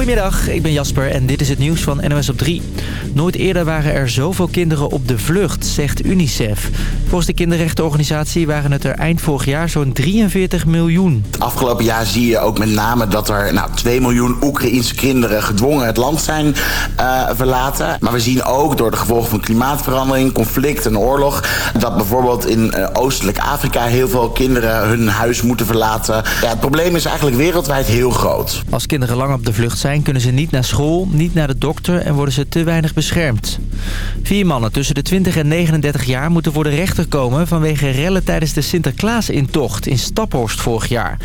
Goedemiddag, ik ben Jasper en dit is het nieuws van NOS op 3. Nooit eerder waren er zoveel kinderen op de vlucht, zegt UNICEF. Volgens de kinderrechtenorganisatie waren het er eind vorig jaar zo'n 43 miljoen. Het afgelopen jaar zie je ook met name dat er nou, 2 miljoen Oekraïense kinderen gedwongen het land zijn uh, verlaten. Maar we zien ook door de gevolgen van klimaatverandering, conflict en oorlog... dat bijvoorbeeld in uh, oostelijk Afrika heel veel kinderen hun huis moeten verlaten. Ja, het probleem is eigenlijk wereldwijd heel groot. Als kinderen lang op de vlucht zijn, kunnen ze niet naar school, niet naar de dokter en worden ze te weinig beschermd. Vier mannen tussen de 20 en 39 jaar moeten voor de rechter komen vanwege rellen tijdens de Sinterklaas-intocht in Staphorst vorig jaar.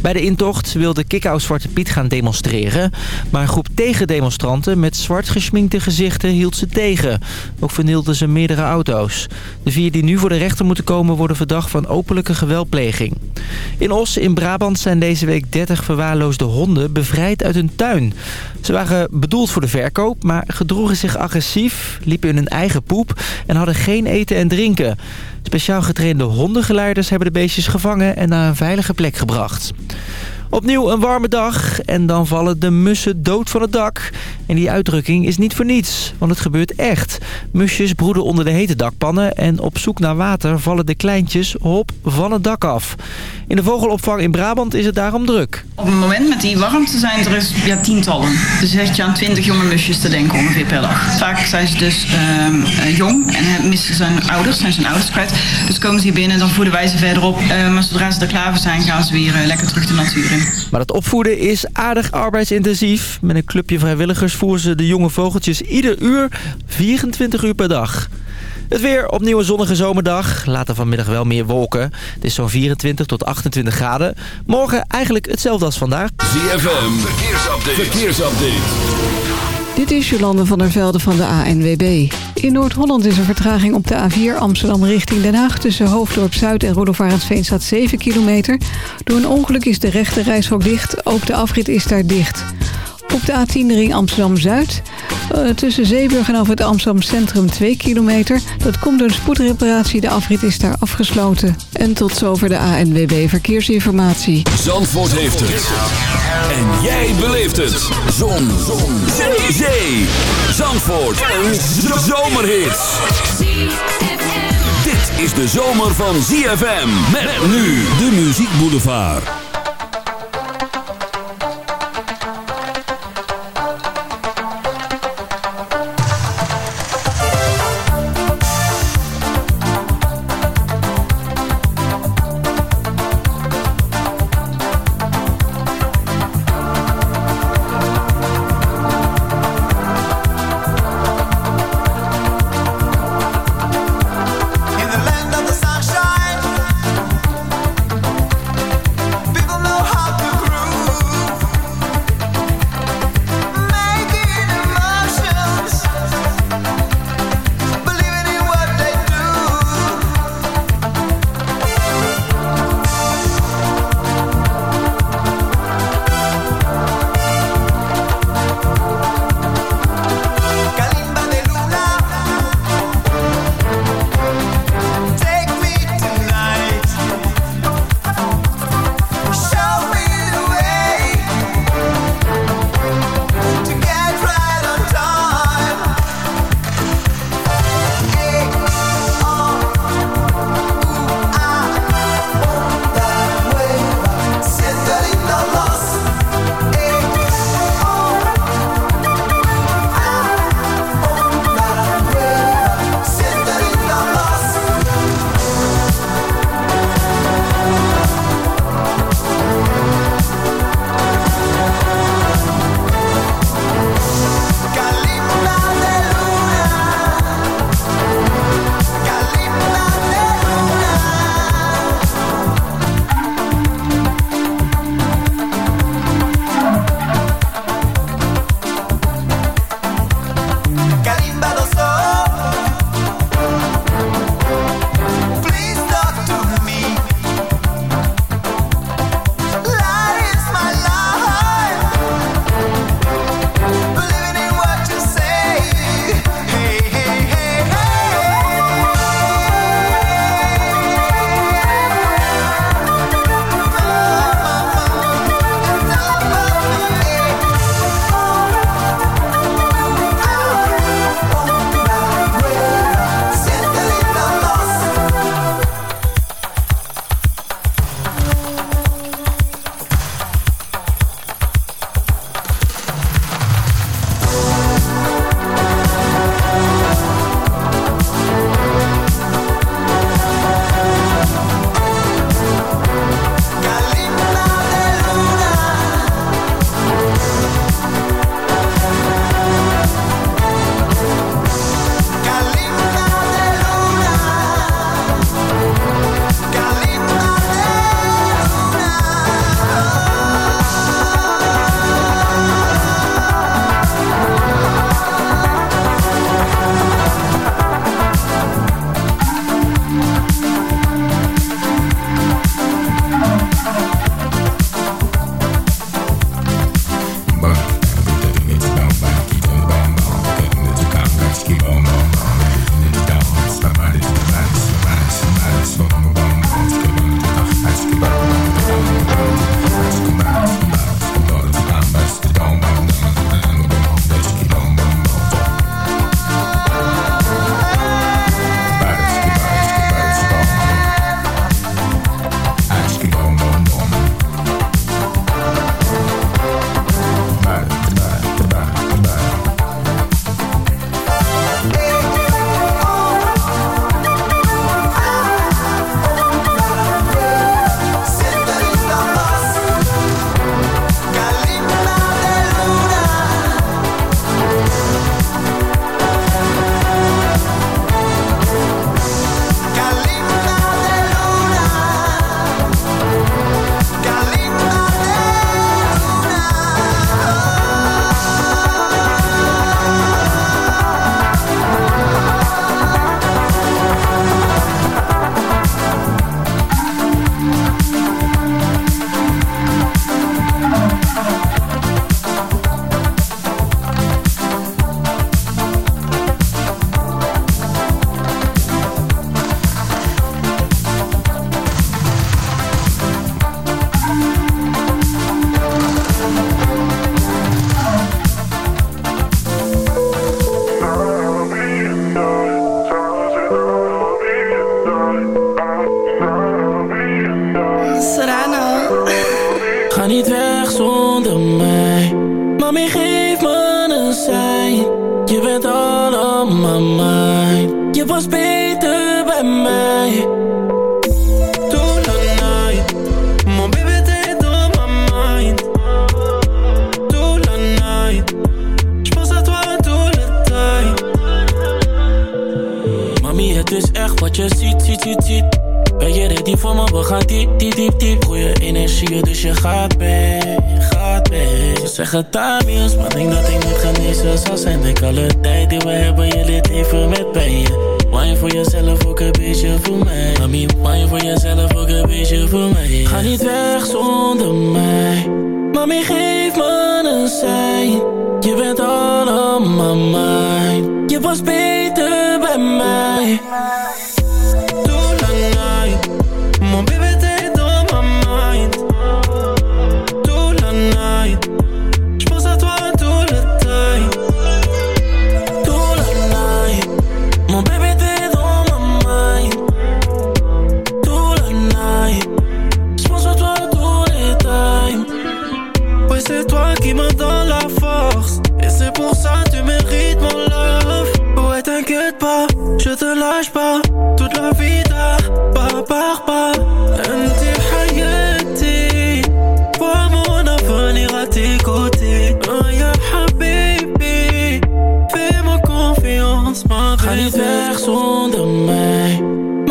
Bij de intocht wilde Kikkou Zwarte Piet gaan demonstreren, maar een groep tegendemonstranten met zwart geschminkte gezichten hield ze tegen. Ook vernielden ze meerdere auto's. De vier die nu voor de rechter moeten komen worden verdacht van openlijke geweldpleging. In Os in Brabant zijn deze week 30 verwaarloosde honden bevrijd uit hun tuin. Ze waren bedoeld voor de verkoop, maar gedroegen zich agressief, liepen in hun eigen poep en hadden geen eten en drinken. Speciaal getrainde hondengeleiders hebben de beestjes gevangen en naar een veilige plek gebracht. Opnieuw een warme dag en dan vallen de mussen dood van het dak. En die uitdrukking is niet voor niets, want het gebeurt echt. Musjes broeden onder de hete dakpannen en op zoek naar water vallen de kleintjes hop van het dak af. In de vogelopvang in Brabant is het daarom druk. Op het moment met die warmte zijn er dus, ja, tientallen. Dus zet je aan twintig jonge musjes te denken ongeveer per dag. Vaak zijn ze dus uh, jong en missen zijn ouders, zijn zijn ouders kwijt. Dus komen ze hier binnen, dan voeden wij ze verder op. Uh, maar zodra ze er klaar voor zijn, gaan ze weer uh, lekker terug de natuur in. Maar het opvoeden is aardig arbeidsintensief. Met een clubje vrijwilligers voeren ze de jonge vogeltjes ieder uur 24 uur per dag. Het weer, opnieuw een zonnige zomerdag. Later vanmiddag wel meer wolken. Het is zo'n 24 tot 28 graden. Morgen eigenlijk hetzelfde als vandaag. ZFM, verkeersupdate. verkeersupdate. Dit is Jolande van der Velde van de ANWB. In Noord-Holland is er vertraging op de A4 Amsterdam richting Den Haag... tussen Hoofddorp Zuid en Roelofarensveen staat 7 kilometer. Door een ongeluk is de rechte dicht. Ook de afrit is daar dicht. Op de A10 ring Amsterdam-Zuid. Uh, tussen Zeeburg en over het Amsterdam Centrum 2 kilometer. Dat komt door een spoedreparatie. De afrit is daar afgesloten. En tot zover de ANWB Verkeersinformatie. Zandvoort heeft het. En jij beleeft het. Zon. Zon. Zee. Zee. Zandvoort. Een zomerhit. Dit is de zomer van ZFM. Met nu de Muziek Boulevard. Zeg het adios, maar denk dat ik niet genezen zal zijn. Denk alle tijd die we hebben, je leert even met pijn Wine voor jezelf, ook een beetje voor mij. Mami, wine voor jezelf, ook een beetje voor mij. Ga niet weg zonder mij. Mami, geef me een sein Je bent allemaal mijn. Je was beter bij mij.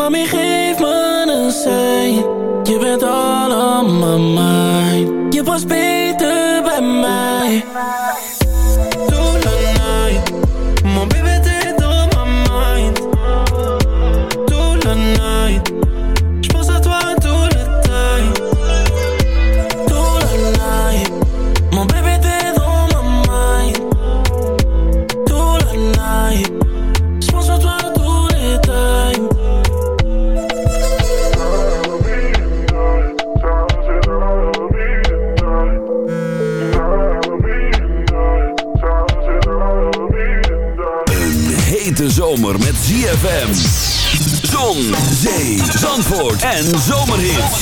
Mami, geef me een sein. Je bent allemaal on. Je was beter bij mij. en zomerhits.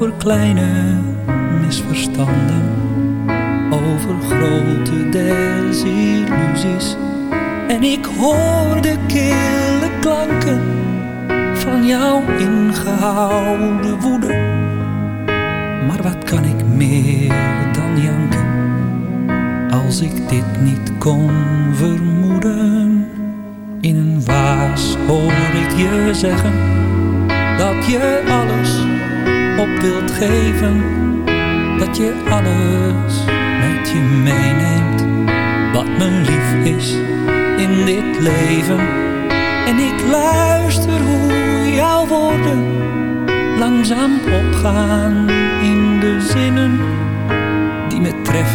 voor kleine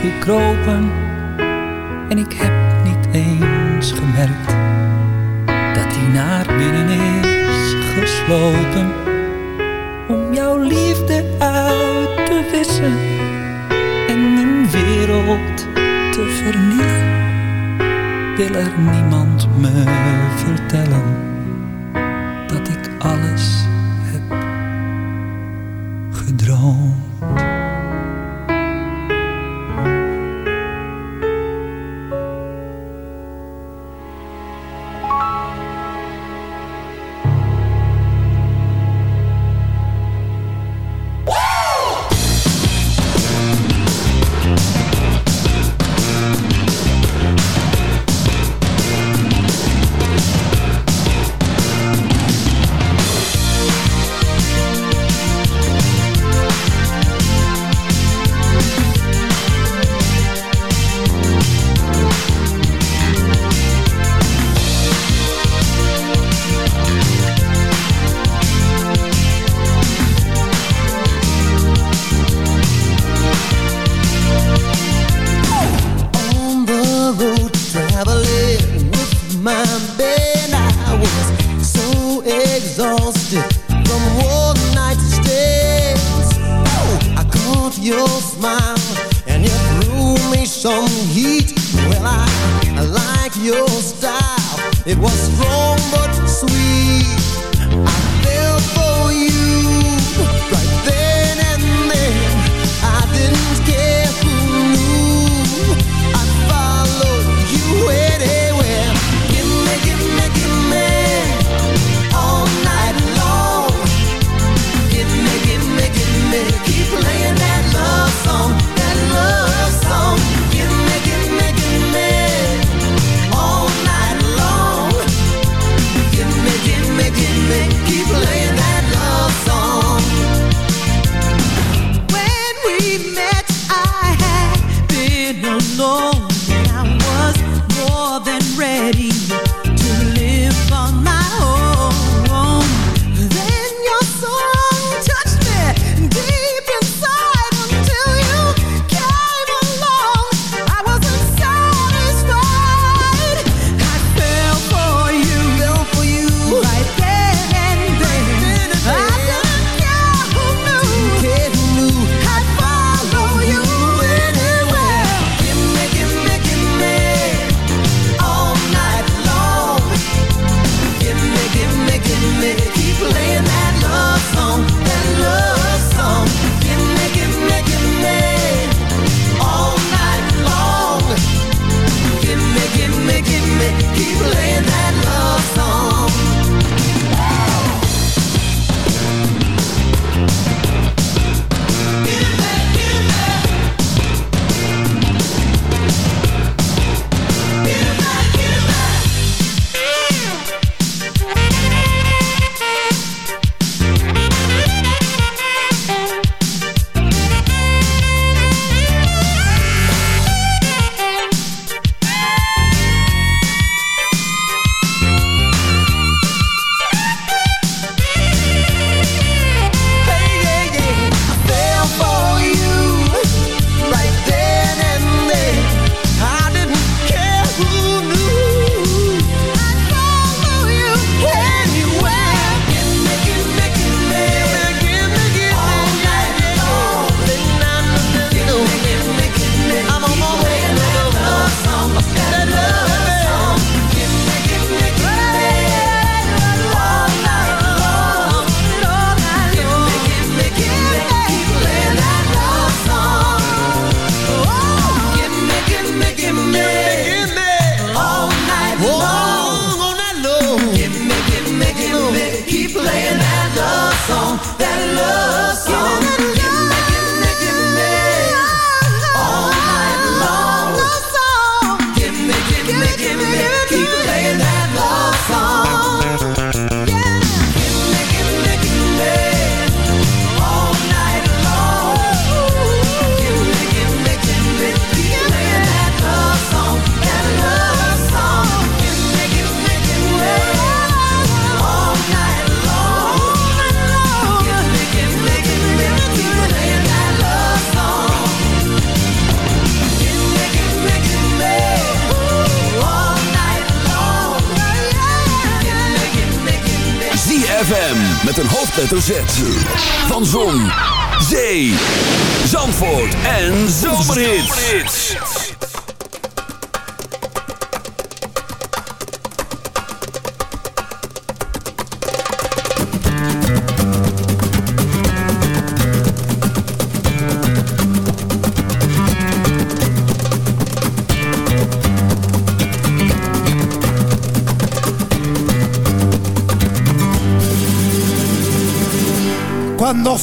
gekropen en ik heb niet eens gemerkt dat die naar binnen is geslopen om jouw liefde uit te wissen en een wereld te vernielen. Wil er niemand me vertellen dat ik alles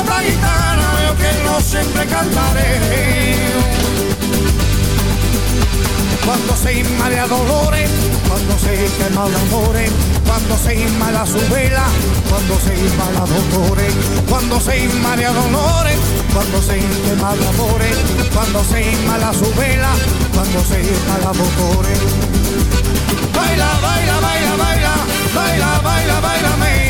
Esta gitana, yo que no siempre cantaré. Cuando se inmala dolores, cuando se quema de amores, cuando se inmala su vela, cuando se inmala dolores, cuando se inmala dolores, cuando se quema de amores, cuando se inmala su vela, cuando se inmala dolores. Baila, baila, baila, baila, baila, baila, bailame,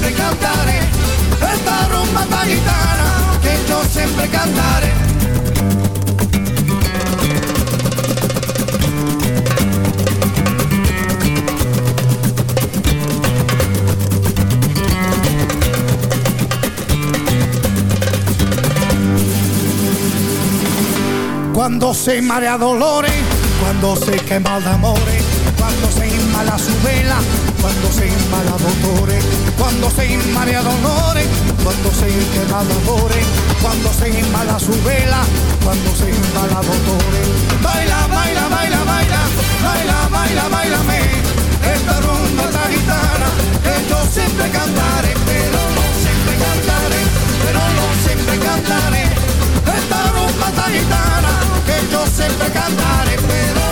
Siempre cantaré. Esta rumba esta gitana, que yo siempre cantaré. Cuando se marea dolores, cuando se quema de amores, cuando se inmala su vela, cuando se inmala dolores, cuando se inmala dolores, cuando se de amores, cuando se inmala su vela, cuando se inmala dolores. Baila, baila, baila, baila, baila, baila, bailame, esta rumba esta gitana, que yo siempre cantaré, pero no siempre cantaré, pero no siempre cantaré. Esta rumba esta gitana, que yo siempre cantaré, pero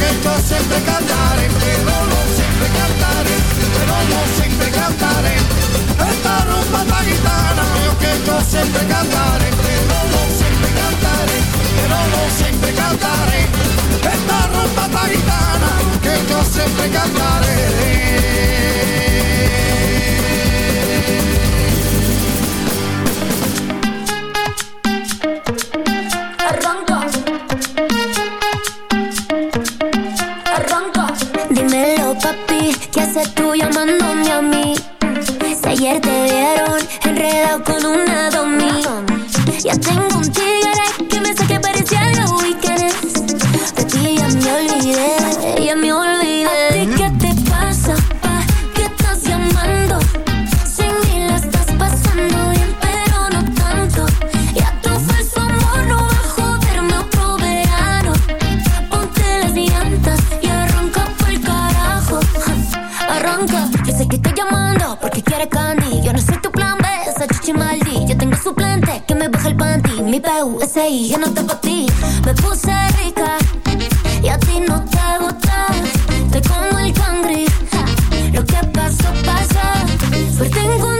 gitana, que yo siempre cantaré, pero no siempre cantaré, pero no siempre cantaré. Esta rumba esta gitana, que yo siempre cantaré, pero no siempre cantaré, pero no siempre cantaré. Esta rumba esta gitana, que yo siempre cantaré. Quiere candy. Yo no soy tu plan B, esa chichi. Yo tengo suplente que me baja el panty. Mi PUSI, yo no te pa' ti. Me puse rica y a ti no te gusta. Te como el cangri. Lo que pasó, pasó. Suerte encontrando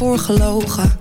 Voorgelogen.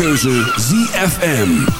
Keuze ZFM.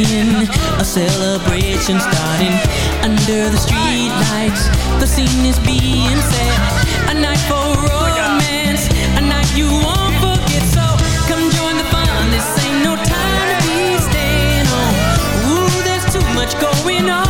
in. A celebration starting Under the street lights. The scene is being set. A night for romance. A night you won't forget. So come join the fun. This ain't no time to be staying on. Ooh, there's too much going on.